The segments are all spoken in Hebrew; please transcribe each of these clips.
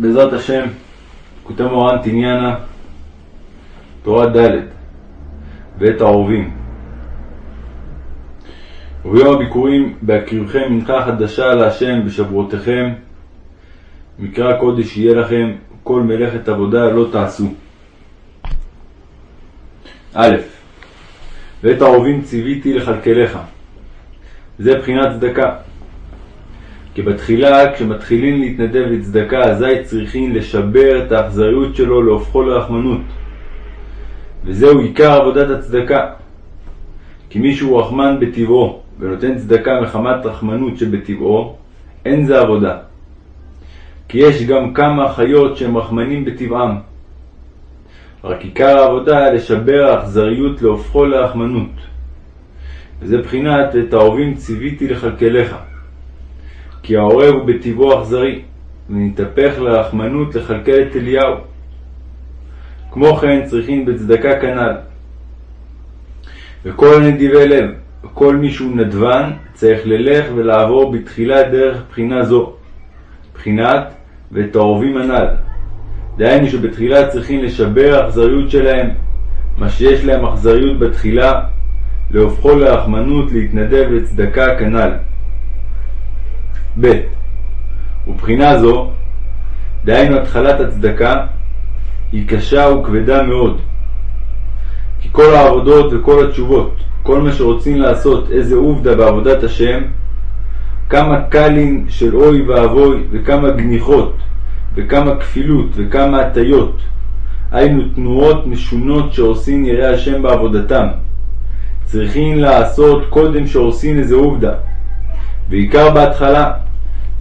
בעזרת השם, כותב מורן תניאנה, תורה ד' ואת העורבים. וביום הביקורים בהקריבכם מנחה חדשה להשם בשבועותיכם, מקרא קודש יהיה לכם, כל מלאכת עבודה לא תעשו. א. ואת העורבים ציוויתי לכלכלך. זה בחינת צדקה. כי בתחילה, כשמתחילים להתנדב לצדקה, אזי צריכים לשבר את האכזריות שלו להופכו לרחמנות. וזהו עיקר עבודת הצדקה. כי מי שהוא רחמן בטבעו ונותן צדקה מחמת רחמנות שבטבעו, אין זה עבודה. כי יש גם כמה חיות שהם רחמנים בטבעם. רק עיקר העבודה לשבר האכזריות להופכו לרחמנות. וזה בחינת את האהובים ציוויתי לכלכלך. כי העורב הוא בטבעו אכזרי, ונתהפך לרחמנות לכלכל את אליהו. כמו כן צריכים בצדקה כנ"ל. וכל נדיבי לב, כל מי שהוא נדבן, צריך ללך ולעבור בתחילה דרך בחינה זו, בחינת ואת העורבים הנ"ל. דהיינו שבתחילה צריכים לשבר האכזריות שלהם, מה שיש להם אכזריות בתחילה, להופכו לרחמנות להתנדב לצדקה כנ"ל. ב. ובחינה זו, דהיינו התחלת הצדקה, היא קשה וכבדה מאוד. כי כל העבודות וכל התשובות, כל מה שרוצים לעשות איזה עובדה בעבודת השם, כמה קלים של אוי ואבוי וכמה גניחות וכמה כפילות וכמה הטיות, היינו תנועות משונות שעושים יראי השם בעבודתם. צריכים לעשות קודם שעושים איזה עובדה, בעיקר בהתחלה,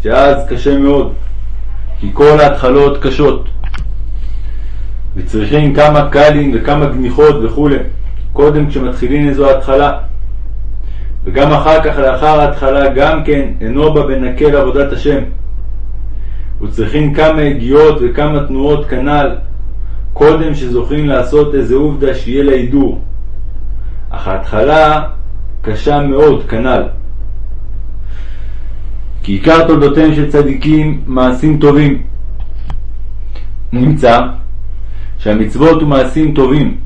שאז קשה מאוד, כי כל ההתחלות קשות. וצריכים כמה קלים וכמה גניחות וכו', קודם כשמתחילים איזו התחלה. וגם אחר כך, לאחר ההתחלה, גם כן אינו בא בנקל עבודת השם. וצריכים כמה הגיעות וכמה תנועות כנ"ל, קודם שזוכים לעשות איזה עובדה שיהיה לה הידור. אך ההתחלה קשה מאוד כנ"ל. כי עיקר תולדותיהם של צדיקים מעשים טובים. נמצא שהמצוות ומעשים טובים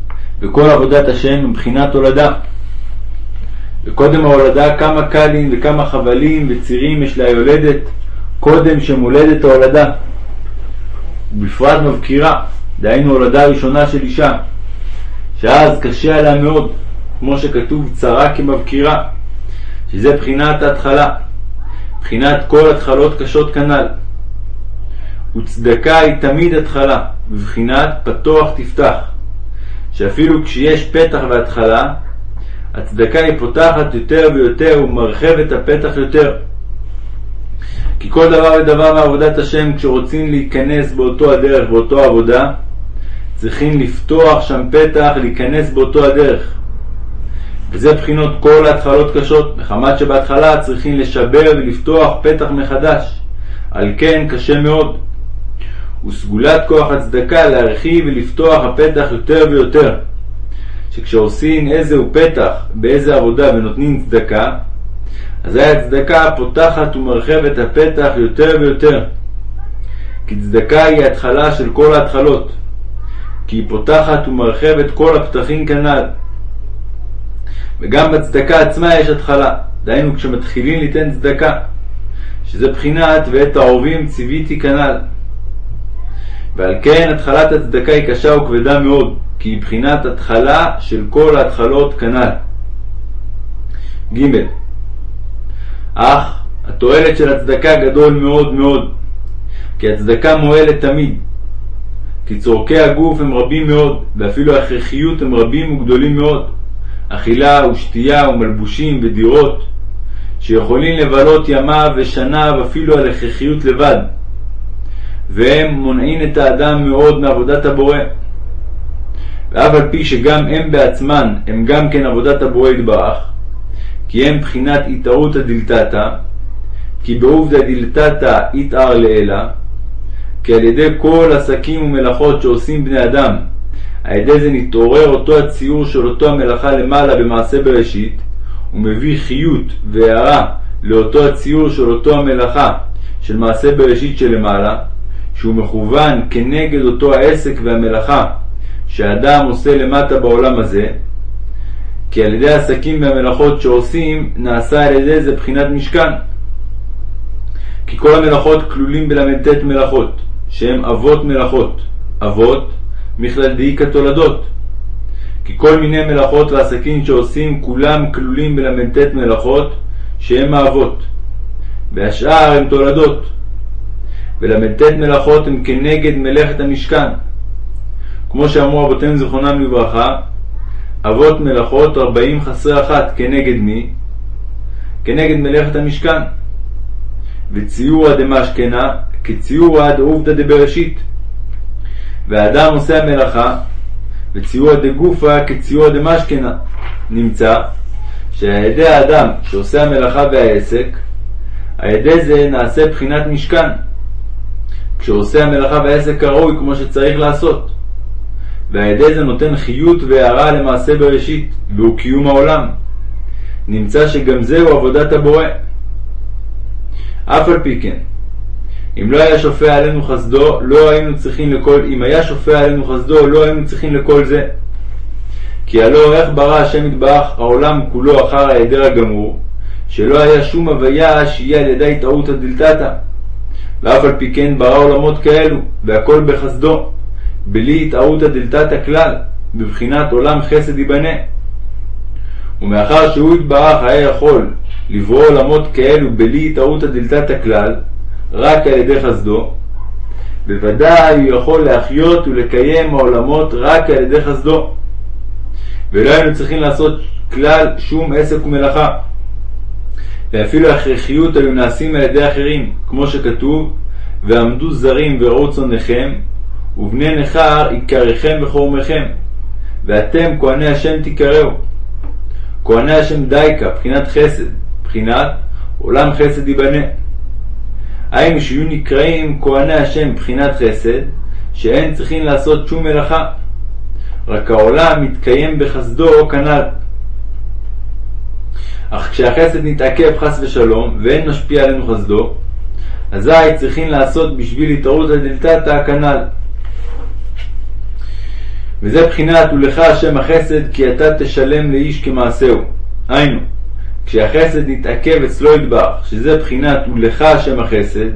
וכל עבודת השם מבחינת הולדה. וקודם ההולדה כמה קלים וכמה חבלים וצירים יש ליולדת קודם שמולדת ההולדה. ובפרט מבקירה, דהיינו הולדה הראשונה של אישה, שאז קשה עליה מאוד, כמו שכתוב צרה כמבקירה, שזה בחינת ההתחלה. בחינת כל התחלות קשות כנ"ל. וצדקה היא תמיד התחלה, בבחינת פתוח תפתח, שאפילו כשיש פתח והתחלה, הצדקה היא פותחת יותר ויותר ומרחבת הפתח יותר. כי כל דבר ודבר מעבודת השם, כשרוצים להיכנס באותו הדרך, באותו עבודה, צריכים לפתוח שם פתח, להיכנס באותו הדרך. וזה בחינות כל ההתחלות קשות, מחמת שבהתחלה צריכים לשבר ולפתוח פתח מחדש. על כן קשה מאוד. וסגולת כוח הצדקה להרחיב ולפתוח הפתח יותר ויותר. שכשעושים איזהו פתח באיזה עבודה ונותנים צדקה, אזי הצדקה פותחת ומרחבת הפתח יותר ויותר. כי צדקה היא התחלה של כל ההתחלות. כי היא פותחת ומרחבת כל הפתחים כנ"ל. וגם בצדקה עצמה יש התחלה, דהיינו כשמתחילים ליתן צדקה, שזה בחינת ואת העורבים ציוויתי כנ"ל. ועל כן התחלת הצדקה היא קשה וכבדה מאוד, כי היא בחינת התחלה של כל ההתחלות כנ"ל. ג. אך התועלת של הצדקה גדול מאוד מאוד, כי הצדקה מועלת תמיד, כי צורכי הגוף הם רבים מאוד, ואפילו ההכרחיות הם רבים וגדולים מאוד. אכילה ושתייה ומלבושים ודירות, שיכולים לבלות ימיו ושניו אפילו על הכרחיות לבד, והם מונעים את האדם מאוד מעבודת הבורא. ואף על פי שגם הם בעצמן הם גם כן עבודת הבורא יתברך, כי הם בחינת התערותא דלתתא, כי בעובדא דלתתא יתער לעילא, כי על ידי כל עסקים ומלאכות שעושים בני אדם על ידי זה נתעורר אותו הציור של אותו המלאכה למעלה במעשה בראשית, ומביא חיות והערה לאותו הציור של אותו המלאכה של מעשה בראשית שלמעלה, שהוא מכוון כנגד אותו העסק והמלאכה שאדם עושה למטה בעולם הזה, כי על ידי העסקים והמלאכות שעושים, נעשה על ידי זה בחינת משכן. כי כל המלאכות כלולים בל"ט מלאכות, שהם אבות מלאכות. אבות, מכלל דאיקה תולדות. כי כל מיני מלאכות ועסקים שעושים, כולם כלולים בל"ט מלאכות, שהם האבות. והשאר הם תולדות. ול"ט מלאכות הם כנגד מלאכת המשכן. כמו שאמרו אבותינו זיכרונם לברכה, אבות מלאכות ארבעים חסרי אחת כנגד מי? כנגד מלאכת המשכן. וציורא דמשכנה כציורא דעובדא דבראשית. והאדם עושה המלאכה, וציורא דגופא כציורא דמשכנה. נמצא שעל ידי האדם שעושה המלאכה והעסק, על ידי זה נעשה בחינת משכן. כשעושה המלאכה והעסק כראוי כמו שצריך לעשות. ועל ידי זה נותן חיות והערה למעשה בראשית, והוא קיום העולם. נמצא שגם זהו עבודת הבורא. אף על פי כן, אם לא היה שופע עלינו חסדו, לא היינו צריכים לכל, אם היה שופע עלינו חסדו, לא היינו צריכים לכל זה. כי הלא איך ברא השם יתברך העולם כולו אחר ההיעדר הגמור, שלא היה שום הוויה שיהיה על ידי טעותא דלתתא. ואף על פי כן ברא עולמות כאלו, והכל בחסדו, בלי התערותא דלתתא כלל, בבחינת עולם חסד ייבנה. ומאחר שהוא יתברך היה יכול לברוא עולמות כאלו בלי התערותא דלתתא כלל, רק על ידי חסדו, בוודאי הוא יכול להחיות ולקיים העולמות רק על ידי חסדו. ולא היינו צריכים לעשות כלל שום עסק ומלאכה. ואפילו ההכרחיות היו נעשים על ידי אחרים, כמו שכתוב, ועמדו זרים וראו צונכם, ובני נכר יקריכם וחורמכם, ואתם כהני השם תקראו. כהני השם דייקה, בחינת חסד, בחינת עולם חסד ייבנה. היינו שיהיו נקראים כהני השם בחינת חסד, שאין צריכים לעשות שום מלאכה. רק העולם מתקיים בחסדו כנ"ל. אך כשהחסד נתעכב חס ושלום, ואין משפיע עלינו חסדו, אזי צריכים לעשות בשביל התערותא דלתתא כנ"ל. וזה בחינת ולך השם החסד כי אתה תשלם לאיש כמעשהו. היינו, כשהחסד נתעכב אצלו ידבח, שזה בחינת ולך השם החסד,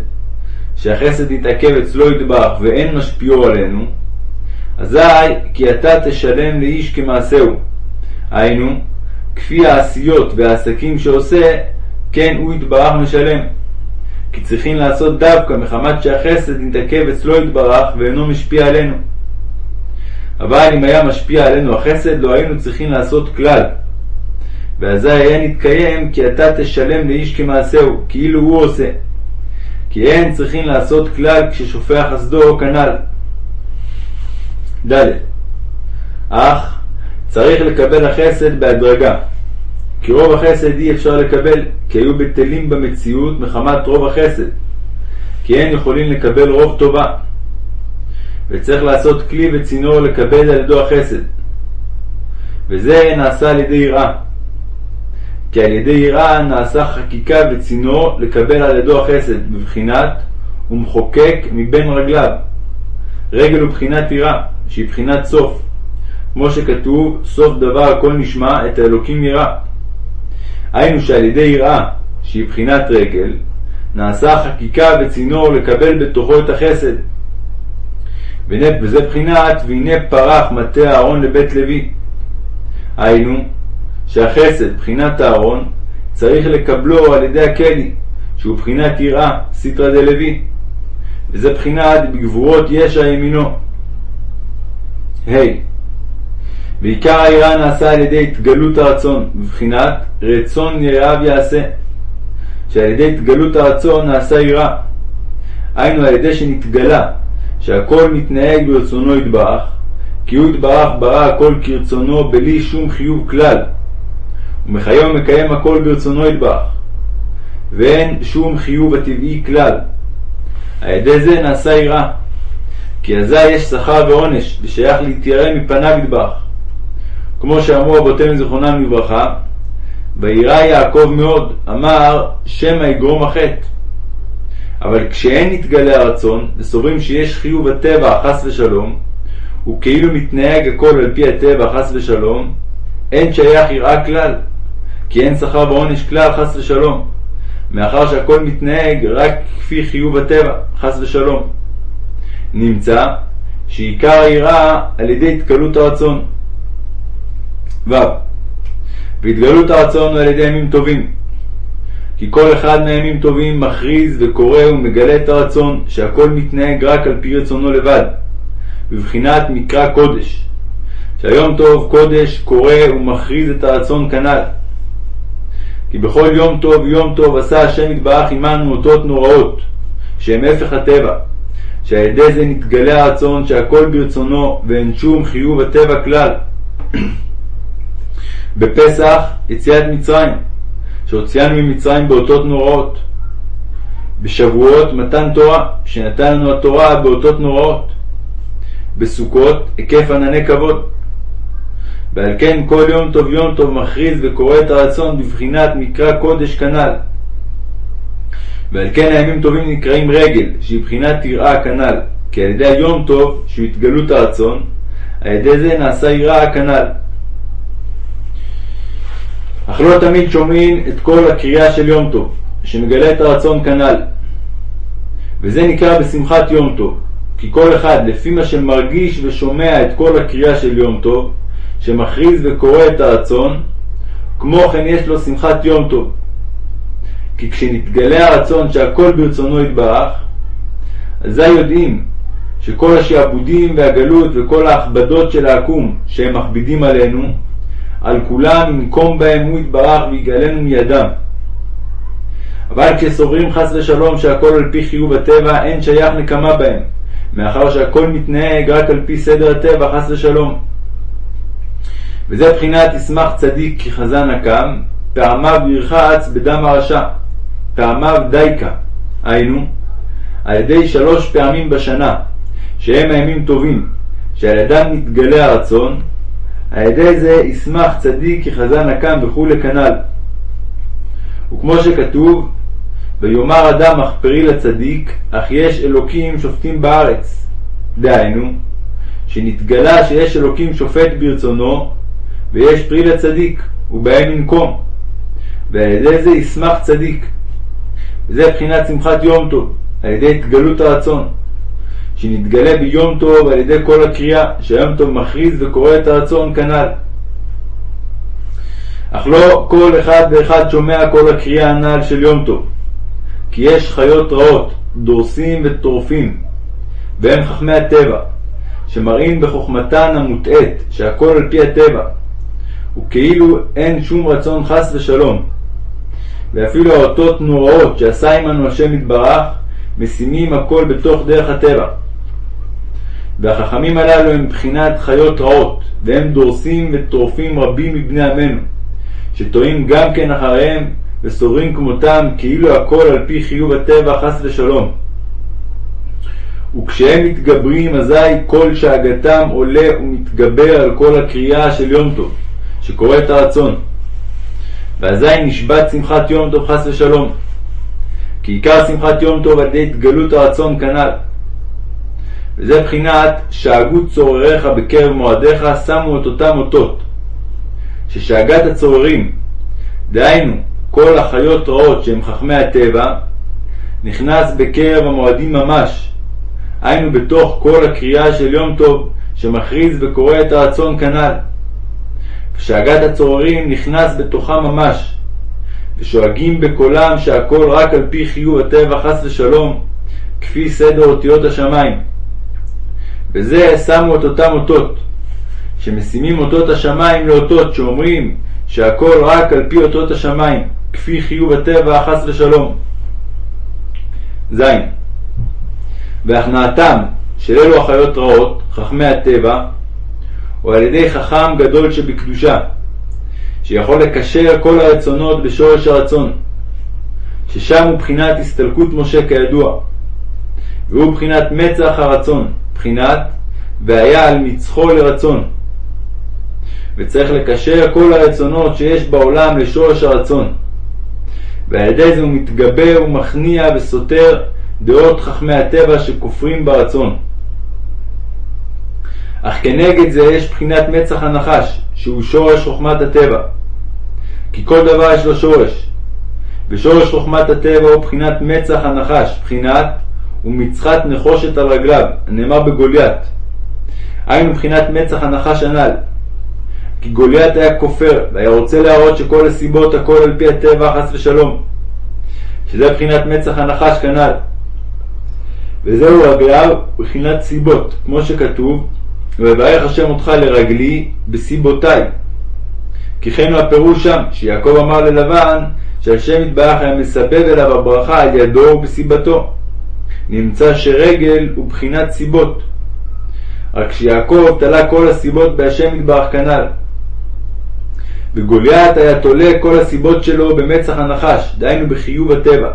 שהחסד נתעכב אצלו ידבח ואין משפיעו עלינו, אזי כי אתה תשלם לאיש כמעשהו. היינו, כפי העשיות והעסקים שעושה, כן הוא יתברך משלם. כי צריכים לעשות דווקא מחמת שהחסד נתעכב אצלו יתברך ואינו משפיע עלינו. אבל אם היה משפיע עלינו החסד, לא היינו צריכים לעשות כלל. ואזי היה נתקיים כי אתה תשלם לאיש כמעשהו, כאילו הוא עושה. כי אין צריכים לעשות כלל כששופע חסדו כנ"ל. ד. אך צריך לקבל החסד בהדרגה. כי רוב החסד אי אפשר לקבל, כי היו בטלים במציאות מחמת רוב החסד. כי אין יכולים לקבל רוב טובה. וצריך לעשות כלי וצינור לקבל על ידו החסד. וזה נעשה על ידי יראה. כי על ידי יראה נעשה חקיקה וצינור לקבל על ידו החסד, בבחינת ומחוקק מבין רגליו. רגל הוא בחינת יראה, שהיא בחינת סוף. כמו שכתוב, סוף דבר הכל נשמע, את האלוקים יראה. היינו שעל ידי יראה, שהיא בחינת רגל, נעשה חקיקה וצינור לקבל בתוכו את החסד. וזה בחינת והנה פרח מטה אהרון לבית לוי. היינו, שהחסד, בחינת אהרון, צריך לקבלו על ידי הכלי, שהוא בחינת יראה, סיטרא דלוי. וזה בחינת בגבורות ישע ימינו. ה. Hey. ועיקר היראה נעשה על ידי התגלות הרצון, בבחינת רצון יראיו יעשה, שעל ידי התגלות הרצון נעשה יראה. היינו על ידי שנתגלה שהכל מתנהג ברצונו יתברך, כי הוא יתברך ברא הכל כרצונו בלי שום חיוב כלל, ומחיום מקיים הכל ברצונו יתברך, ואין שום חיוב הטבעי כלל. על ידי זה נעשה יראה, כי אזי יש שכר ועונש, ושייך להתיירא מפניו יתברך. כמו שאמרו רבותינו זיכרונם לברכה, וירא יעקב מאוד, אמר שמא יגרום החטא. אבל כשאין נתגלה הרצון, וסוברים שיש חיוב הטבע חס ושלום, וכאילו מתנהג הכל על פי הטבע חס ושלום, אין שייך יראה כלל, כי אין שכר ועונש כלל חס ושלום, מאחר שהכל מתנהג רק כפי חיוב הטבע חס ושלום. נמצא שעיקר היראה על ידי התקלות הרצון. ו. והתגלות הרצון הוא על ידי ימים טובים. כי כל אחד מהימים טובים מכריז וקורא ומגלה את הרצון שהכל מתנהג רק על פי רצונו לבד, בבחינת מקרא קודש, שהיום טוב קודש קורא ומכריז את הרצון כנ"ל. כי בכל יום טוב יום טוב עשה השם יתברך עמנו אותות נוראות, שהם הפך הטבע, שעל ידי זה נתגלה הרצון שהכל ברצונו ואין שום חיוב הטבע כלל. בפסח יציאת מצרים, שהוציאנו ממצרים באותות נוראות. בשבועות מתן תורה, שנתן לנו התורה באותות נוראות. בסוכות היקף ענני כבוד. ועל כן כל יום טוב יום טוב מכריז וקורא את הרצון בבחינת מקרא קודש כנ"ל. ועל כן הימים טובים נקראים רגל, שהיא בחינת יראה כנ"ל, כי על ידי היום טוב, שהוא התגלות הרצון, על ידי זה נעשה יראה כנ"ל. אך לא תמיד שומעים את כל הקריאה של יום טוב, שמגלה את הרצון כנ"ל. וזה נקרא בשמחת יום טוב, כי כל אחד לפי מה שמרגיש ושומע את כל הקריאה של יום טוב, שמכריז וקורא את הרצון, כמו כן יש לו שמחת יום טוב. כי כשנתגלה הרצון שהכל ברצונו יתברך, אזי יודעים שכל השעבודים והגלות וכל ההכבדות של העקום שהם מכבידים עלינו, על כולם ינקום בהם הוא יתברך ויגאלנו מידם. אבל כשסוברים חס ושלום שהכל על פי חיוב הטבע, אין שייך נקמה בהם, מאחר שהכל מתנהג רק על פי סדר הטבע חס ושלום. וזה בחינת ישמח צדיק כי חזן הקם, פעמיו ירחץ בדם הרשע, פעמיו דייקה, היינו, על ידי שלוש פעמים בשנה, שהם הימים טובים, שעל ידם מתגלה הרצון, על ידי זה ישמח צדיק כי חזן הקם וכולי כנ"ל. וכמו שכתוב, ויאמר אדם מחפרי לצדיק, אך יש אלוקים שופטים בארץ. דהיינו, שנתגלה שיש אלוקים שופט ברצונו, ויש פרי לצדיק, ובהם ינקום. ועל ידי זה ישמח צדיק. וזה בחינת שמחת יום טוב, על ידי התגלות הרצון. שנתגלה ביום טוב על ידי כל הקריאה, שהיום טוב מכריז וקורא את הרצון כנ"ל. אך לא כל אחד ואחד שומע כל הקריאה הנ"ל של יום טוב, כי יש חיות רעות, דורסים וטורפים, והם חכמי הטבע, שמראים בחוכמתן המוטעית שהכל על פי הטבע, וכאילו אין שום רצון חס ושלום. ואפילו האותות נוראות שעשה עמנו השם יתברך, משימים הכל בתוך דרך הטבע. והחכמים הללו הם בחינת חיות רעות, והם דורסים וטורפים רבים מבני עמנו, שטועים גם כן אחריהם, וסוברים כמותם כאילו הכל על פי חיוב הטבע חס ושלום. וכשהם מתגברים אזי כל שאגתם עולה ומתגבר על כל הקריאה של יום טוב, שקורא את הרצון. ואזי נשבת שמחת יום טוב חס ושלום. כי עיקר שמחת יום טוב על ידי התגלות הרצון כנ"ל. וזה בחינת שאגו צורריך בקרב מועדיך שמו את אותם אותות. ששאגת הצוררים, דהיינו כל החיות רעות שהם חכמי הטבע, נכנס בקרב המועדים ממש, היינו בתוך כל הקריאה של יום טוב שמכריז וקורא את הרצון כנ"ל. ושאגת הצוררים נכנס בתוכם ממש, ושואגים בקולם שהכל רק על פי חיוב הטבע חס ושלום, כפי סדר אותיות השמיים. וזה שמו את אותם אותות, שמשימים אותות השמיים לאותות שאומרים שהכל רק על פי אותות השמיים, כפי חיוב הטבע חס ושלום. ז. והכנעתם של אלו החיות רעות, חכמי הטבע, או על ידי חכם גדול שבקדושה, שיכול לקשר כל הרצונות בשורש הרצון, ששם הוא בחינת הסתלקות משה כידוע, והוא בחינת מצח הרצון, בחינת והיה על מצחו לרצון. וצריך לקשר כל הרצונות שיש בעולם לשורש הרצון. ועל ידי זה הוא מתגבר ומכניע וסותר דעות חכמי הטבע שכופרים ברצון. אך כנגד זה יש בחינת מצח הנחש, שהוא שורש חוכמת הטבע. כי כל דבר יש לו שורש, ושורש חוכמת הטבע הוא בחינת מצח הנחש, בחינת ומצחת נחושת על רגליו, הנאמר בגוליית. היינו מבחינת מצח הנחש הנ"ל. כי גוליית היה כופר, והיה רוצה להראות שכל הסיבות הכל על פי הטבע חס ושלום. שזה בחינת מצח הנחש כנ"ל. וזהו רגליו בחינת סיבות, כמו שכתוב, ויברך השם אותך לרגלי בסיבותיי. כי כן הוא הפירוש שם, שיעקב אמר ללבן, שהשם יתברך היה מסבב אליו הברכה על ידו ובסיבתו. נמצא שרגל הוא בחינת סיבות. רק שיעקב תלה כל הסיבות בהשם יתברך כנ"ל. וגוליית היה תולה כל הסיבות שלו במצח הנחש, דהיינו בחיוב הטבע.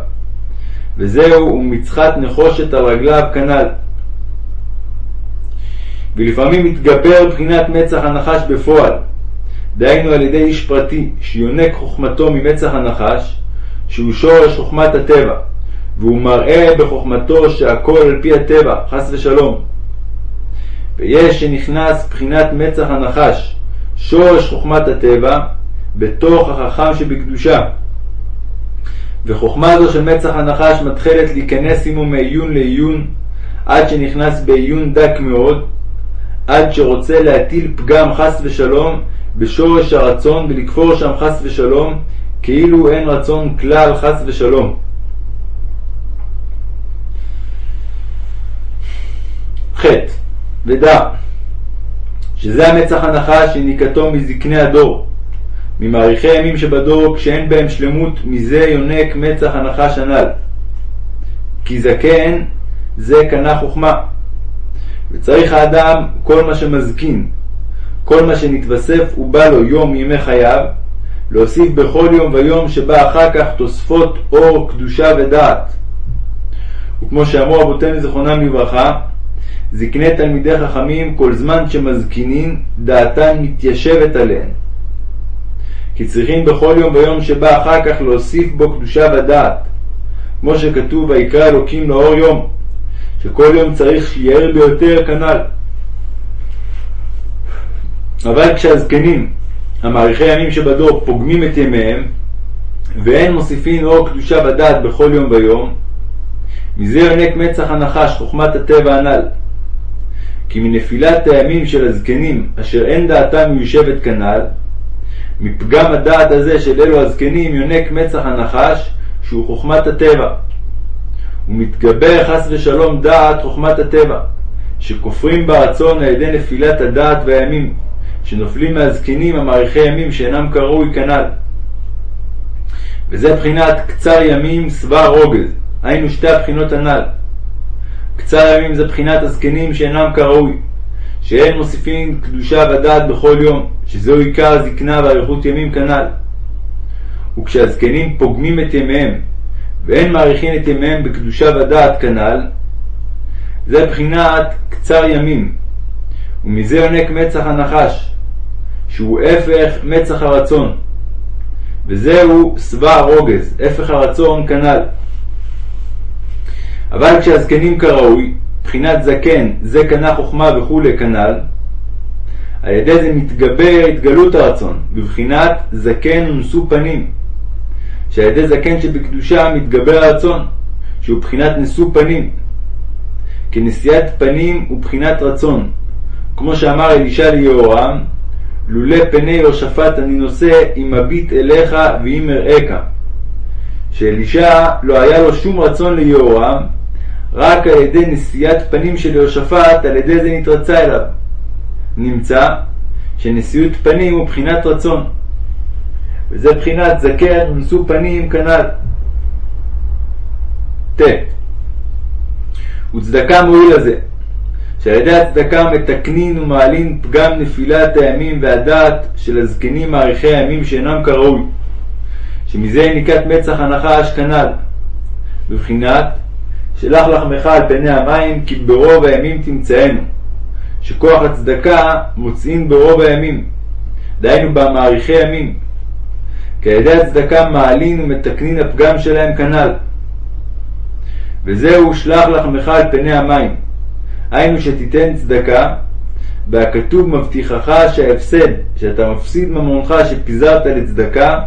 וזהו ומצחת נחושת על רגליו כנ"ל. ולפעמים מתגבר בחינת מצח הנחש בפועל, דהיינו על ידי איש פרטי שיונק חוכמתו ממצח הנחש, שהוא שורש חוכמת הטבע, והוא מראה בחוכמתו שהכל על פי הטבע, חס ושלום. ויש שנכנס בחינת מצח הנחש, שורש חוכמת הטבע, בתוך החכם שבקדושה. וחוכמה זו של מצח הנחש מתחלת להיכנס עמו מעיון לעיון, עד שנכנס בעיון דק מאוד, עד שרוצה להטיל פגם חס ושלום בשורש הרצון ולכפור שם חס ושלום, כאילו אין רצון כלל חס ושלום. ח. ודע שזה המצח הנחש שניקתו מזקני הדור, ממעריכי הימים שבדור כשאין בהם שלמות, מזה יונק מצח הנחש הנ"ל. כי זקן זה קנה חוכמה. וצריך האדם כל מה שמזקין, כל מה שנתווסף ובא לו יום מימי חייו, להוסיף בכל יום ויום שבא אחר כך תוספות אור, קדושה ודעת. וכמו שאמרו אבותינו זיכרונם לברכה, זקני תלמידי חכמים כל זמן שמזקינין דעתן מתיישבת עליהן. כי צריכים בכל יום ויום שבא אחר כך להוסיף בו קדושה ודעת. כמו שכתוב ויקרא אלוקים לאור יום, שכל יום צריך שיער ביותר כנ"ל. אבל כשהזקנים, המאריכי ימים שבדור, פוגמים את ימיהם, ואין מוסיפין אור קדושה ודעת בכל יום ויום, מזה יונק מצח הנחש, חוכמת הטבע הנ"ל. כי מנפילת הימים של הזקנים, אשר אין דעתם מיושבת כנ"ל, מפגם הדעת הזה של אלו הזקנים יונק מצח הנחש, שהוא חוכמת הטבע. ומתגבר חס ושלום דעת חוכמת הטבע, שכופרים ברצון על ידי נפילת הדעת והימים, שנופלים מהזקנים המאריכי ימים שאינם כראוי כנ"ל. וזה בחינת קצר ימים שבע רוגז, היינו שתי הבחינות הנ"ל. קצר ימים זה בחינת הזקנים שאינם כראוי, שאין מוסיפים קדושה ודעת בכל יום, שזהו עיקר הזקנה ואריכות ימים כנ"ל. וכשהזקנים פוגמים את ימיהם, ואין מאריכין את ימיהם בקדושה ודעת כנ"ל, זה בחינת קצר ימים, ומזה יונק מצח הנחש, שהוא הפך מצח הרצון, וזהו שבע הרוגז, הפך הרצון כנ"ל. אבל כשהזקנים כראוי, בחינת זקן, זה קנה חוכמה וכולי כנ"ל, על ידי זה מתגבר התגלות הרצון, בבחינת זקן ונשוא פנים, שעל ידי זקן שבקדושה מתגבר הרצון, שהוא בחינת נשוא פנים. כי נשיאת פנים הוא בחינת רצון, כמו שאמר אלישע ליהורם, לולא פני יהושפט אני נושא אם מביט אליך ואם אראך. שאלישע לא היה לו שום רצון ליהורם, רק על ידי נשיאת פנים של יהושפט, על ידי זה נתרצה אליו. נמצא שנשיאות פנים הוא בחינת רצון. וזה בחינת זקן ונשוא פנים כנ"ל. ט. וצדקה מועיל לזה, שעל ידי הצדקה מתקנין ומעלין פגם נפילת הימים והדעת של הזקנים מאריכי הימים שאינם כראוי, שמזה ניקת מצח הנחש כנ"ל, בבחינת שלח לחמך על פני המים כי ברוב הימים תמצאנו, שכוח הצדקה מוצאין ברוב הימים, דהיינו במאריכי ימים, כי על ידי הצדקה מעלין ומתקנין הפגם שלהם כנ"ל. וזהו שלח לחמך על פני המים, היינו שתיתן צדקה, והכתוב מבטיחך שההפסד, שאתה מפסיד ממונך שפיזרת לצדקה,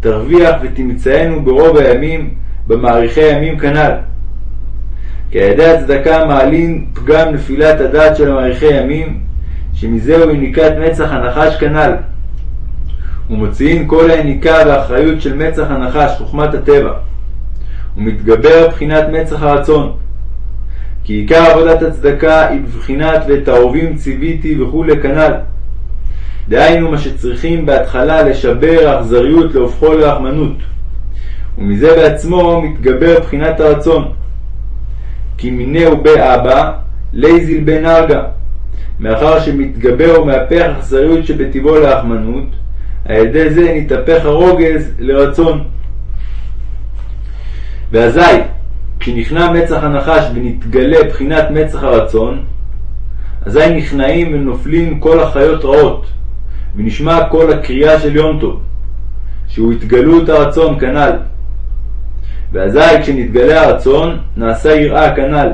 תרוויח ותמצאנו ברוב הימים, במאריכי הימים כנ"ל. כי על ידי הצדקה מעלין פגם נפילת הדעת של מאריכי ימים, שמזהו יניקת מצח הנחש כנ"ל. ומוציאים כל היניקה והאחריות של מצח הנחש, חוכמת הטבע. ומתגבר בחינת מצח הרצון. כי עיקר עבודת הצדקה היא בבחינת ואת האהובים ציוויתי וכולי כנ"ל. דהיינו מה שצריכים בהתחלה לשבר האכזריות להופכו לרחמנות. ומזה בעצמו מתגבר בחינת הרצון. כי מינהו באבא, לייזיל בן ארגה. מאחר שמתגבר ומהפך אכזריות שבטבעו לרחמנות, על ידי זה נתהפך הרוגז לרצון. ואזי, כשנכנע מצח הנחש ונתגלה בחינת מצח הרצון, אזי נכנעים ונופלים כל החיות רעות, ונשמע כל הקריאה של יום טוב, שהוא התגלות הרצון כנ"ל. ואזי כשנתגלה הרצון, נעשה יראה כנ"ל.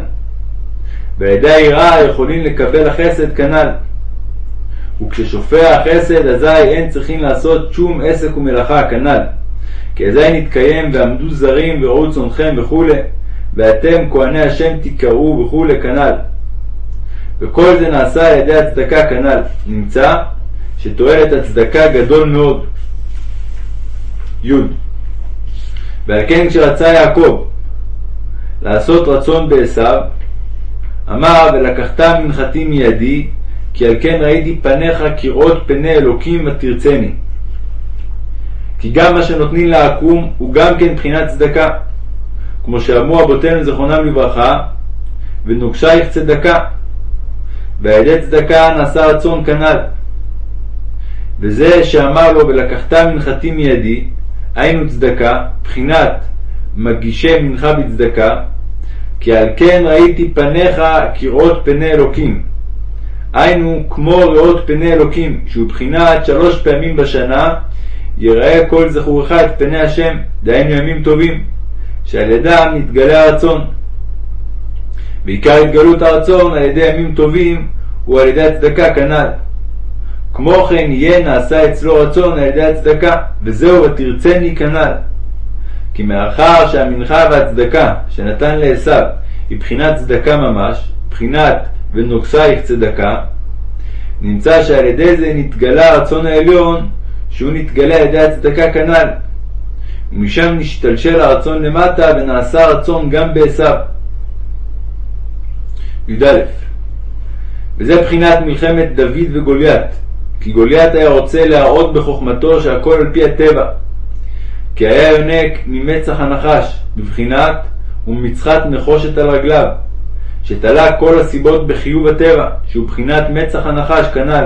ועל ידי היראה יכולים לקבל החסד כנ"ל. וכששופע החסד, אזי אין צריכים לעשות שום עסק ומלאכה כנ"ל. כי אזי נתקיים ועמדו זרים וראו צונכם וכולי, ואתם כהני השם תיקראו וכולי כנ"ל. וכל זה נעשה על ידי הצדקה כנ"ל. נמצא שתועלת הצדקה גדול מאוד. י. ועל כן כשרצה יעקב לעשות רצון בעשיו, אמר ולקחת מנחתי מידי, כי על כן ראיתי פניך כראות פני אלוקים ותרצני. כי גם מה שנותנים לעקום הוא גם כן בחינת צדקה. כמו שאמרו אבותינו זכרונם לברכה, ונוגשייך צדקה. ועל ידי צדקה נעשה רצון כנ"ל. וזה שאמר לו ולקחת מנחתי מידי, היינו צדקה, בחינת מגישי מנחה בצדקה, כי על כן ראיתי פניך כראות פני אלוקים. היינו כמו ראות פני אלוקים, שהוא בחינת שלוש פעמים בשנה, יראה כל זכורך את פני השם, דהיינו ימים טובים, שעל ידם נתגלה הרצון. ועיקר התגלות הרצון על ידי ימים טובים הוא על ידי הצדקה כנ"ל. כמו כן יהיה נעשה אצלו רצון על ידי הצדקה, וזהו ותרצני כנ"ל. כי מאחר שהמנחה והצדקה שנתן לעשו היא בחינת צדקה ממש, בחינת ונוגסייך צדקה, נמצא שעל ידי זה נתגלה הרצון העליון שהוא נתגלה על ידי הצדקה כנ"ל. ומשם נשתלשל הרצון למטה ונעשה רצון גם בעשו. י"א וזה בחינת מלחמת דוד וגוליית, כי גוליית היה רוצה להראות בחוכמתו שהכל על פי הטבע, כי היה יונק ממצח הנחש, בבחינת ומצחת נחושת על רגליו, שתלה כל הסיבות בחיוב הטבע, שהוא בחינת מצח הנחש כנ"ל.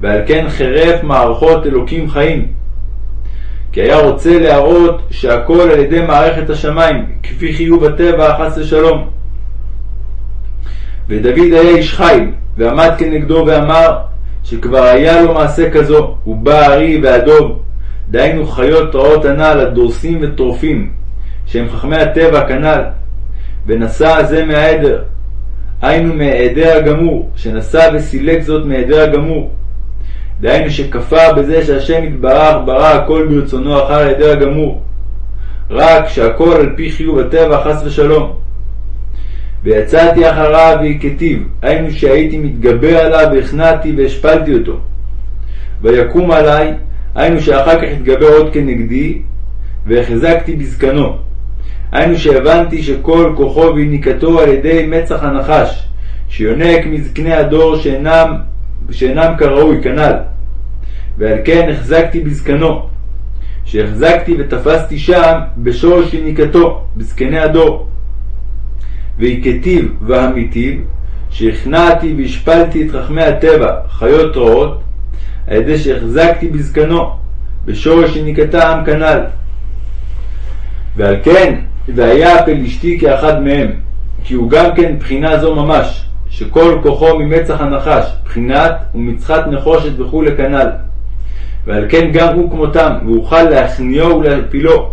ועל כן חירף מערכות אלוקים חיים. כי היה רוצה להראות שהכל על ידי מערכת השמיים, כפי חיוב הטבע, חס ושלום. ודוד היה איש חיל, ועמד כנגדו ואמר שכבר היה לו מעשה כזו, הוא בא הארי והדוב, דהיינו חיות רעות הנ"ל, הדורסים וטורפים, שהם חכמי הטבע כנ"ל, ונשא זה מהעדר, היינו מהעדר הגמור, שנשא וסילק זאת מהעדר הגמור. דהיינו שכפר בזה שהשם יתברך ברא הכל ברצונו אחר העדר הגמור, רק שהכל על פי חיוב הטבע חס ושלום. ויצאתי אחריו והכתיו, היינו שהייתי מתגבר עליו והכנעתי והשפלתי אותו. ויקום עלי, היינו שאחר כך התגבר עוד כנגדי, והחזקתי בזקנו. היינו שהבנתי שכל כוחו ויניקתו על ידי מצח הנחש, שיונק מזקני הדור שאינם, שאינם כראוי, כנ"ל. ועל כן החזקתי בזקנו, שהחזקתי ותפסתי שם בשורש יניקתו, בזקני הדור. והכתיו והמיטיב, שהכנעתי והשפלתי את חכמי הטבע, חיות רעות, על ידי שהחזקתי בזקנו, בשורש יניקתם כנ"ל. ועל כן, והיה פלישתי כאחד מהם, כי הוא גם כן בחינה זו ממש, שכל כוחו ממצח הנחש, בחינת ומצחת נחושת וכולי כנ"ל. ועל כן גם הוא כמותם, ואוכל להכניעו ולהפילו.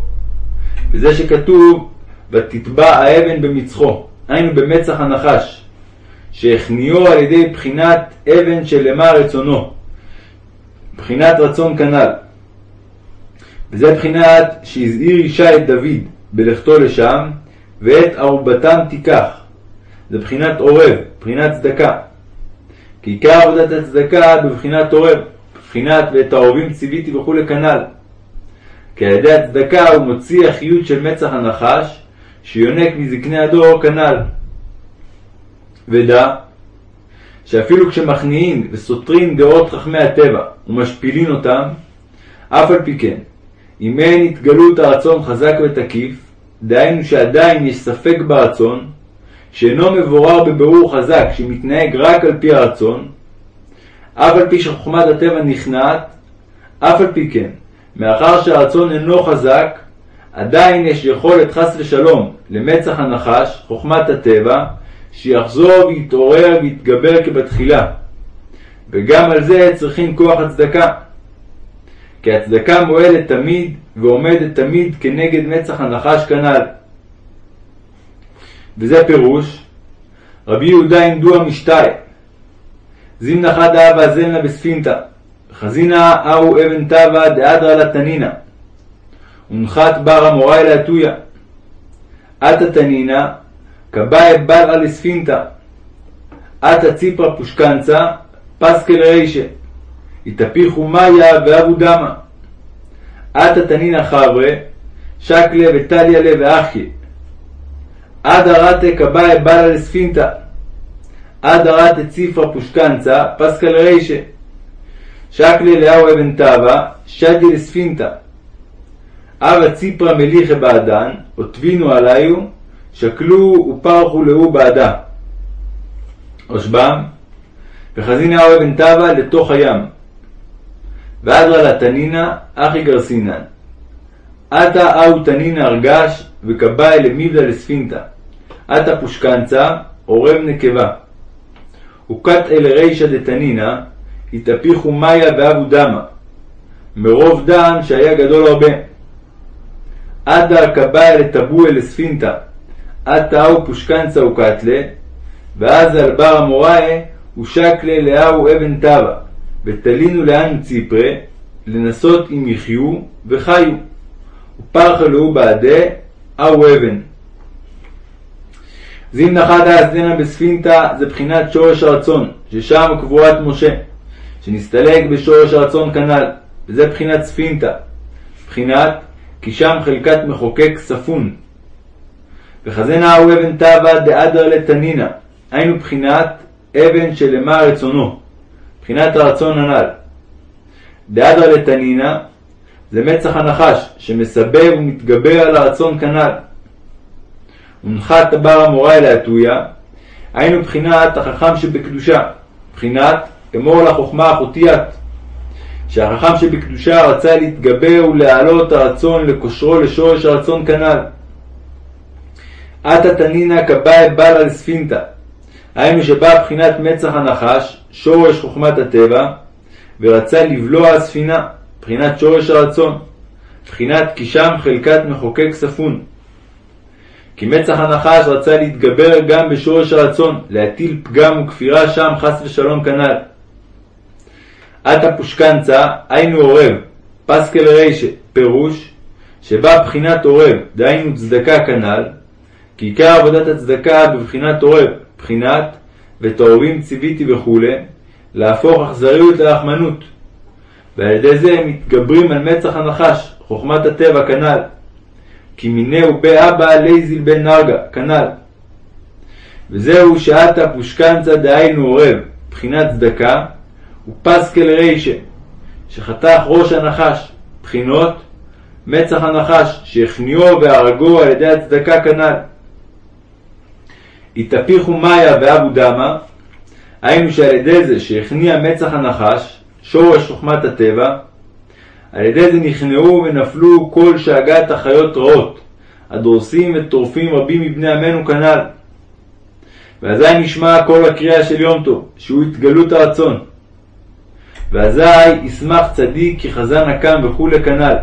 וזה שכתוב, ותטבע האבן במצחו, היינו במצח הנחש, שהכניעו על ידי בחינת אבן שלמה רצונו, בחינת רצון כנ"ל. וזה בחינת שהזהיר אישה את דוד בלכתו לשם, ואת ערובתם תיקח. זה בחינת עורב, בחינת צדקה. כי עיקר עבודת הצדקה בבחינת עורב, בבחינת ואת העורבים ציוויתי וכולי כנ"ל. כי על ידי הצדקה הוא מוציא החיות של מצח הנחש, שיונק מזקני הדור כנ"ל. ודע שאפילו כשמכניעים וסותרים דעות חכמי הטבע ומשפילין אותם, אף על פי כן, אם אין התגלות הרצון חזק ותקיף, דהיינו שעדיין יש ספק ברצון, שאינו מבורר בבירור חזק, שמתנהג רק על פי הרצון, אף על פי שחוכמת הטבע נכנעת, אף על פי כן, מאחר שהרצון אינו חזק, עדיין יש יכולת חס ושלום למצח הנחש, חוכמת הטבע, שיחזור ויתעורר ויתגבר כבתחילה. וגם על זה צריכים כוח הצדקה. כי הצדקה מועלת תמיד ועומדת תמיד כנגד מצח הנחש כנ"ל. וזה פירוש רבי יהודה עמדו המשתאי זימנה חדה ואזלנה בספינתא חזינה אהו אבן תבה דאדרא לתנינא ונחת בר המוראי לאתויה עתה תנינא כבאי בלעה לספינתא עתה ציפרא פושקנצה פסקל רישה התהפיכו מאיה ואבו דמה עתה תנינא חברה שקלה וטליה לה ואחיה עד ארתה כבאי בלעה לספינתא. עד ארתה ציפרא פושקנצה פסקל רישה שקלה לאהו אבן תבה שדי לספינתא. אבא ציפרא מליכה בעדן, עוטבינו עליו, שקלו ופרחו לאו בעדה. רשב"ם, וחזינה אהו אבן תבה לתוך הים. ואדרא לה תנינא, אחי גרסינן. עתה אהו תנינא הרגש, וכבאי למיבדא לספינתא. עתה פושקנצה, עורב נקבה. וקט אל רישא דתנינא, התהפיכו מאיה ואבו דמה. מרוב דם שהיה גדול הרבה. עדה כבאי לטבוע לספינתא. עתה אהו פושקנצה וקטלה, ואז על בר המוראי ושקלה לאהו אבן תבה, ותלינו לאן ציפרה, לנסות אם יחיו וחיו. ופרחה לאו בעדה, אהו אבן. זים נחת האסדנה בספינתא זה בחינת שורש הרצון, ששם קבורת משה, שנסתלק בשורש הרצון כנ"ל, וזה בחינת ספינתא, בחינת כי שם חלקת מחוקק ספון. וחזנה הוא אבן תבה דאדר לתנינא, היינו בחינת אבן שלמה רצונו, בחינת הרצון הנ"ל. דאדר לתנינא זה מצח הנחש, שמסבב ומתגבר על הרצון כנ"ל. ונחת בר המוראי להטויה, היינו בחינת החכם שבקדושה, בחינת אמור לחוכמה החוטיית, שהחכם שבקדושה רצה להתגבר ולהעלות הרצון לקושרו לשורש הרצון כנ"ל. עתה תנינא כבאי בלע לספינתא, היינו שבא בחינת מצח הנחש, שורש חוכמת הטבע, ורצה לבלוע הספינה, בחינת שורש הרצון, בחינת כי שם חלקת מחוקק ספון. כי מצח הנחש רצה להתגבר גם בשורש הרצון, להטיל פגם וכפירה שם חס ושלום כנ"ל. עתה פושקנצה, היינו עורב, פסקל רישה, פירוש, שבא בחינת עורב, דהיינו צדקה כנ"ל, כי עיקר עבודת הצדקה בבחינת עורב, בחינת ותעורבים ציוויתי וכולי, להפוך אכזריות לרחמנות. ועל ידי זה הם מתגברים על מצח הנחש, חוכמת הטבע כנ"ל. כי מינהו באבא לייזיל בן נרגה, כנ"ל. וזהו שעתה פושקנצה דהיינו עורב, בחינת צדקה, ופסקל רישה, שחתך ראש הנחש, בחינות מצח הנחש, שהכניעו והרגו על ידי הצדקה כנ"ל. התהפיכו מאיה ואבו דמה, היינו שעל ידי זה שהכניע מצח הנחש, שורש חוכמת הטבע, על ידי זה נכנעו ונפלו כל שאגת החיות רעות, הדורסים וטורפים רבים מבני עמנו כנ"ל. ואזי נשמע כל הקריאה של יום טוב, שהוא התגלות הרצון. ואזי ישמח צדיק כי חזן הקם וכולי כנ"ל.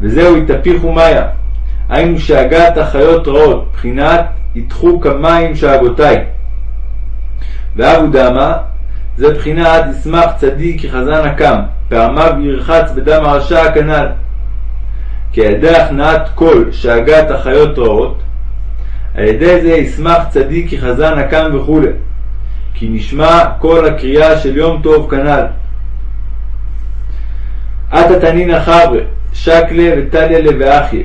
וזהו התהפיכו מאיה, היינו שהגת החיות רעות, בחינת יתחו כמים שאגותיי. ואבו דמה, זה בחינת ישמח צדיק כחזן הקם, פעמיו ירחץ בדם הרשע הכנ"ל. כי על ידי הכנעת קול שאגת החיות רעות, על ידי זה ישמח צדיק כחזן הקם וכו', כי נשמע קול הקריאה של יום טוב כנ"ל. עתה תנינא חבר'ה, שקלה וטליה ואחיה,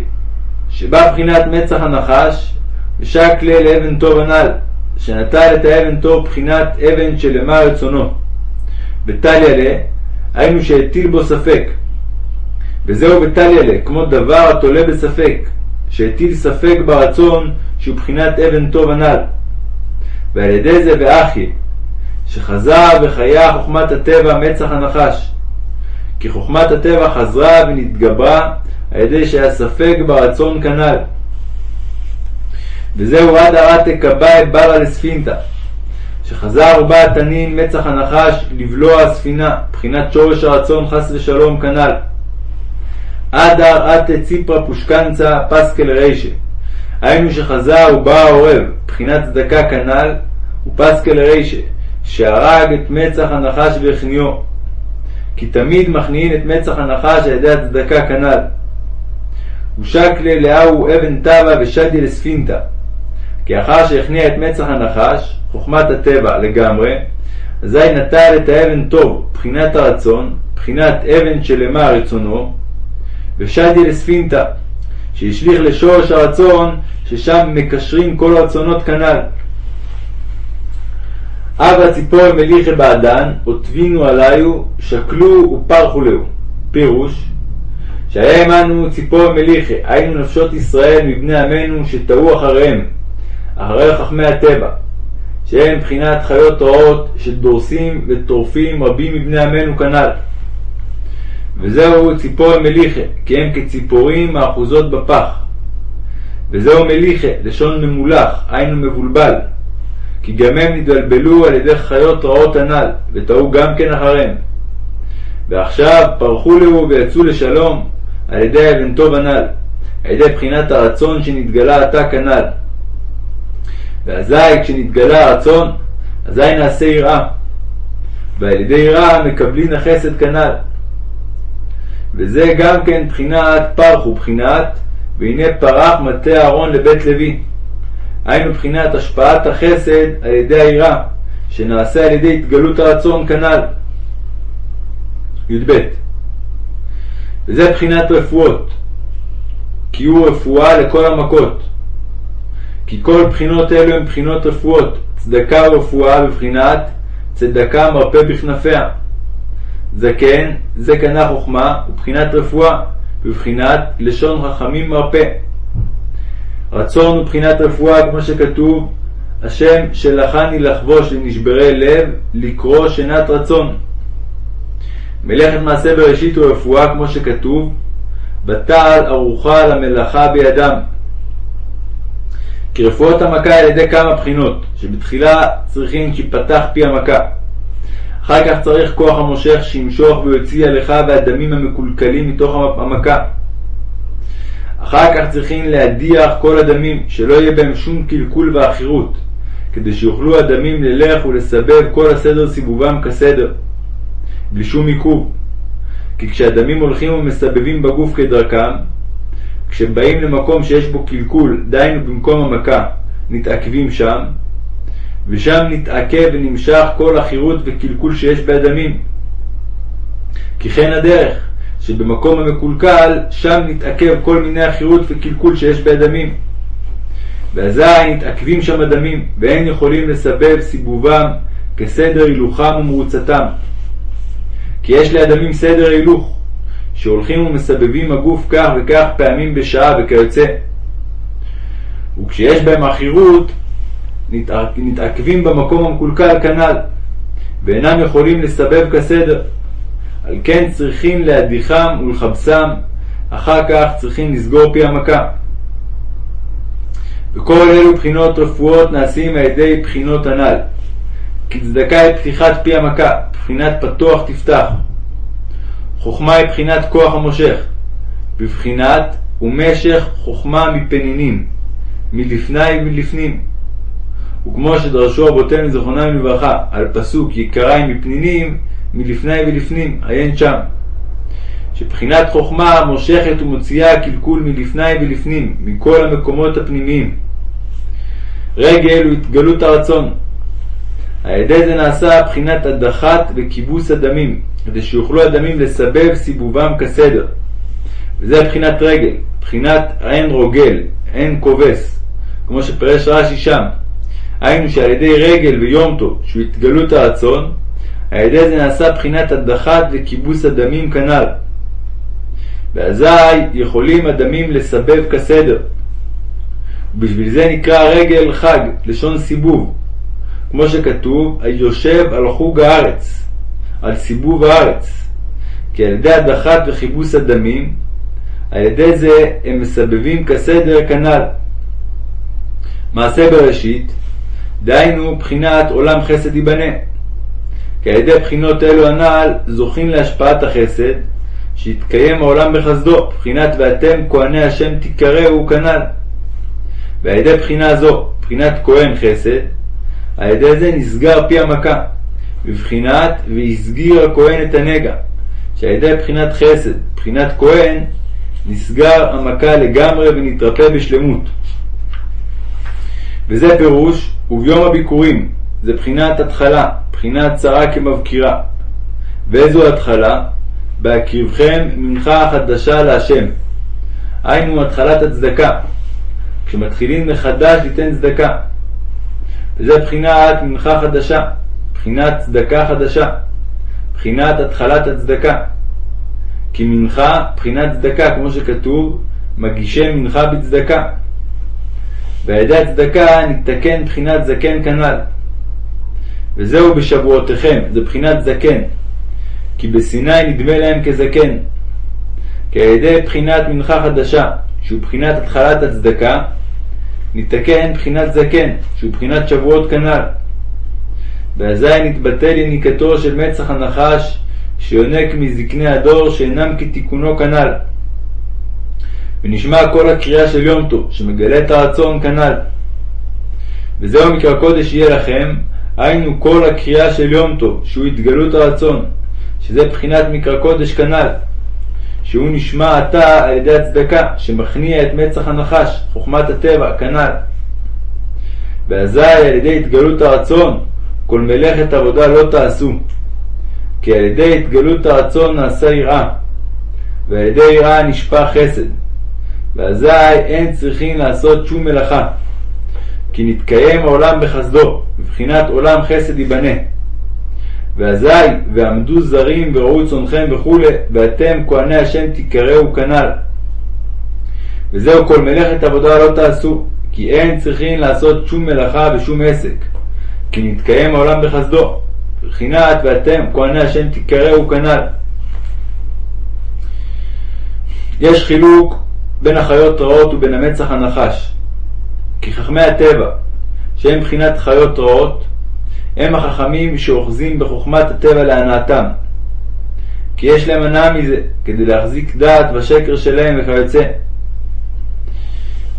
שבא בחינת מצח הנחש, ושקלה לאבן טוב הנ"ל, שנטל את האבן טוב בחינת אבן שלמה רצונו. וטליה לה, היינו שהטיל בו ספק. וזהו בטליה לה, כמו דבר התולה בספק, שהטיל ספק ברצון שהוא בחינת אבן טוב הנ"ל. ועל ידי זה באחיה, שחזר וחיה חוכמת הטבע מצח הנחש. כי חוכמת הטבע חזרה ונתגברה על ידי שהיה ספק ברצון כנ"ל. וזהו עד ארתי כבאי ברא לספינתא, שחזר ובא התנין מצח הנחש לבלוע הספינה, בחינת שורש הרצון חס ושלום כנ"ל. עד ארתי ציפרא פושקנצה פסקל רישה, היינו שחזר ובא העורב, בחינת צדקה כנ"ל, ופסקל רישה, שהרג את מצח הנחש והכניעו. כי תמיד מכניעין את מצח הנחש על ידי הצדקה כנ"ל. ושקלה לאהו אבן טבע ושדי לספינתא. כי אחר שהכניע את מצח הנחש, חוכמת הטבע לגמרי, אזי נטל את האבן טוב, בחינת הרצון, בחינת אבן שלמה רצונו, ושדי לספינתא, שהשליך לשורש הרצון, ששם מקשרים כל הרצונות כנ"ל. אבא ציפור מליכה בעדן, עוטבינו עליו, שקלו ופרחו להו. פירוש, שהיה עמנו ציפור מליכה, היינו נפשות ישראל מבני עמנו שטעו אחריהם, אחרי חכמי הטבע, שהם מבחינת חיות רעות שדורסים וטורפים רבים מבני עמנו כנ"ל. וזהו ציפור מליכה, כי הם כציפורים האחוזות בפח. וזהו מליכה, לשון ממולח, היינו מבולבל. כי גם הם נתבלבלו על ידי חיות רעות הנ"ל, וטעו גם כן אחריהם. ועכשיו פרחו להו ויצאו לשלום על ידי אבן טוב הנ"ל, על ידי בחינת הרצון שנתגלה עתה כנ"ל. ואזי כשנתגלה הרצון, אזי נעשה יראה. ועל ידי יראה מקבלין החסד כנ"ל. וזה גם כן בחינת פרחו, בחינת והנה פרח מטה אהרון לבית לוי. היינו בחינת השפעת החסד על ידי היראה, שנעשה על ידי התגלות הרצון כנ"ל. י"ב וזה בחינת רפואות, כי הוא רפואה לכל המכות. כי כל בחינות אלו הן בחינות רפואות, צדקה ורפואה בבחינת צדקה מרפא בכנפיה. זקן, זה קנה חוכמה, ובחינת רפואה, בבחינת לשון חכמים מרפא. רצון ובחינת רפואה, כמו שכתוב, השם שלחני לחבוש לנשברי לב, לקרוא שנת רצון. מלאכת מעשה בראשית הוא רפואה, כמו שכתוב, בתעל ערוכה למלאכה בידם. כי רפואות המכה על ידי כמה בחינות, שבתחילה צריכים כי פתח פי המכה. אחר כך צריך כוח המושך שימשוך ויוציא הלך והדמים המקולקלים מתוך המכה. אחר כך צריכים להדיח כל הדמים, שלא יהיה בהם שום קלקול ועכירות, כדי שיוכלו הדמים ללך ולסבב כל הסדר סיבובם כסדר, בלי שום עיכוב. כי כשהדמים הולכים ומסבבים בגוף כדרכם, כשהם באים למקום שיש בו קלקול, דהיינו במקום המכה, נתעכבים שם, ושם נתעכב ונמשך כל החירות וקלקול שיש באדמים. כי כן הדרך, שבמקום המקולקל, שם נתעכב כל מיני החירות וקלקול שיש באדמים. ואזי נתעכבים שם הדמים, ואין יכולים לסבב סיבובם כסדר הילוכם ומרוצתם. כי יש לאדמים סדר הילוך, שהולכים ומסבבים הגוף כך וכך פעמים בשעה וכיוצא. וכשיש בהם החירות, נתעכבים במקום המקולקל כנ"ל, ואינם יכולים לסבב כסדר. על כן צריכים להדיחם ולכבסם, אחר כך צריכים לסגור פי המכה. וכל אלו בחינות רפואות נעשים על ידי בחינות הנ"ל. כי צדקה היא פתיחת פי המכה, בחינת פתוח תפתח. חוכמה היא בחינת כוח המושך, בבחינת ומשך חוכמה מפנינים, מלפני ולפנים. וכמו שדרשו רבותינו זכרונם לברכה על פסוק יקראי מפנינים, מלפני ולפנים, עיין שם. שבחינת חוכמה מושכת ומוציאה קלקול מלפני ולפנים, מכל המקומות הפנימיים. רגל הוא התגלות הרצון. על ידי זה נעשה בחינת הדחת וכיבוס הדמים, כדי שיוכלו הדמים לסבב סיבובם כסדר. וזה בחינת רגל, בחינת עין רוגל, עין כובס, כמו שפרש רש"י שם. היינו שעל ידי רגל ויום טוב, שהוא התגלות הרצון, על ידי זה נעשה בחינת הדחת וכיבוס הדמים כנ"ל. ואזי יכולים הדמים לסבב כסדר. ובשביל זה נקרא רגל חג, לשון סיבוב, כמו שכתוב, היושב על חוג הארץ, על סיבוב הארץ. כי על ידי הדחת וכיבוס הדמים, על ידי זה הם מסבבים כסדר כנ"ל. מעשה בראשית, דהיינו בחינת עולם חסד ייבנה. כי על ידי בחינות אלו הנ"ל זוכים להשפעת החסד, שיתקיים העולם בחסדו, בחינת ואתם כהני השם תיקראו כנ"ל. ועל ידי בחינה זו, בחינת כהן חסד, על ידי זה נסגר פי המכה, בבחינת והסגיר הכהן את הנגע, שעל ידי בחינת חסד, בחינת כהן, נסגר המכה לגמרי ונתרפא בשלמות. וזה פירוש, וביום הביקורים, זה בחינת התחלה, בחינת צרה כמבקירה. ואיזו התחלה? בהקריבכם מנחה חדשה להשם. היינו התחלת הצדקה. כשמתחילים מחדש ליתן צדקה. וזה בחינת מנחה חדשה, בחינת צדקה חדשה, בחינת התחלת הצדקה. כי מנחה, בחינת צדקה, כמו שכתוב, מגישי מנחה בצדקה. ועל ידי הצדקה נתקן בחינת זקן כנ"ל. וזהו בשבועותיכם, זה בחינת זקן. כי בסיני נדמה להם כזקן. כי על ידי בחינת מנחה חדשה, שהוא בחינת התחלת הצדקה, נתקן בחינת זקן, שהוא בחינת שבועות כנ"ל. ואזי נתבטל יניקתו של מצח הנחש, שיונק מזקני הדור שאינם כתיקונו כנ"ל. ונשמע כל הקריאה של יום טוב, שמגלה את הרצון כנ"ל. וזהו מקרא קודש יהיה לכם, היינו כל הקריאה של יום טוב, שהוא התגלות הרצון, שזה בחינת מקרא קודש כנ"ל, שהוא נשמע עתה על ידי הצדקה, שמכניע את מצח הנחש, חוכמת הטבע, כנ"ל. ואזי על ידי התגלות הרצון, כל מלאכת עבודה לא תעשו. כי על ידי התגלות הרצון נעשה יראה, ועל ידי יראה נשפע חסד. ואזי אין צריכים לעשות שום מלאכה. כי נתקיים העולם בחסדו, בבחינת עולם חסד ייבנה. ואזי ועמדו זרים וראו צונכם וכולי, ואתם כהני השם תיקראו כנ"ל. וזהו כל מלאכת עבודה לא תעשו, כי אין צריכים לעשות שום מלאכה ושום עסק, כי נתקיים העולם בחסדו, בבחינת ואתם כהני השם תיקראו כנ"ל. יש חילוק בין החיות רעות ובין המצח הנחש. כי חכמי הטבע, שהם בחינת חיות רעות, הם החכמים שאוחזים בחוכמת הטבע להנאתם. כי יש להם הנאה מזה, כדי להחזיק דעת בשקר שלהם וכיוצא.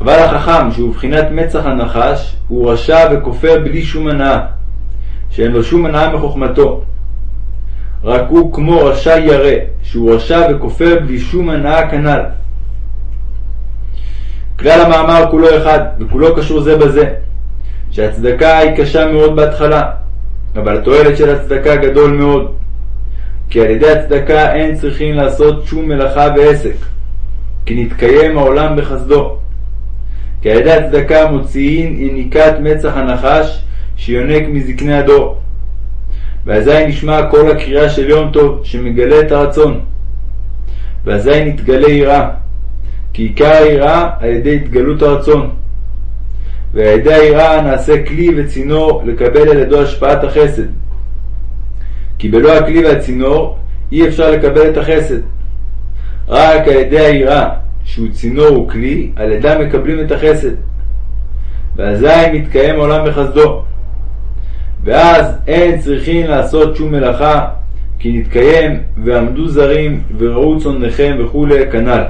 אבל החכם, שהוא בחינת מצח הנחש, הוא רשע וכופר בלי שום הנאה, שאין לו שום הנאה מחוכמתו. רק הוא כמו רשע ירא, שהוא רשע וכופר בלי שום הנאה כנ"ל. כלל המאמר כולו אחד, וכולו קשור זה בזה, שהצדקה היא קשה מאוד בהתחלה, אבל התועלת של הצדקה גדול מאוד, כי על ידי הצדקה אין צריכים לעשות שום מלאכה ועסק, כי נתקיים העולם בחסדו. כי על ידי הצדקה מוציאין יניקת מצח הנחש שיונק מזקני הדור. ואזי נשמע כל הקריאה של יום טוב שמגלה את הרצון. ואזי נתגלה יראה, כי עיקר היראה על ידי התגלות הרצון. ועל ידי היראה נעשה כלי וצינור לקבל על ידו השפעת החסד. כי בלא הכלי והצינור אי אפשר לקבל את החסד. רק על ידי היראה, שהוא צינור וכלי, על ידם מקבלים את החסד. ואזי מתקיים העולם בחסדו. ואז אין צריכים לעשות שום מלאכה, כי נתקיים ועמדו זרים וראו צונכם וכולי כנ"ל.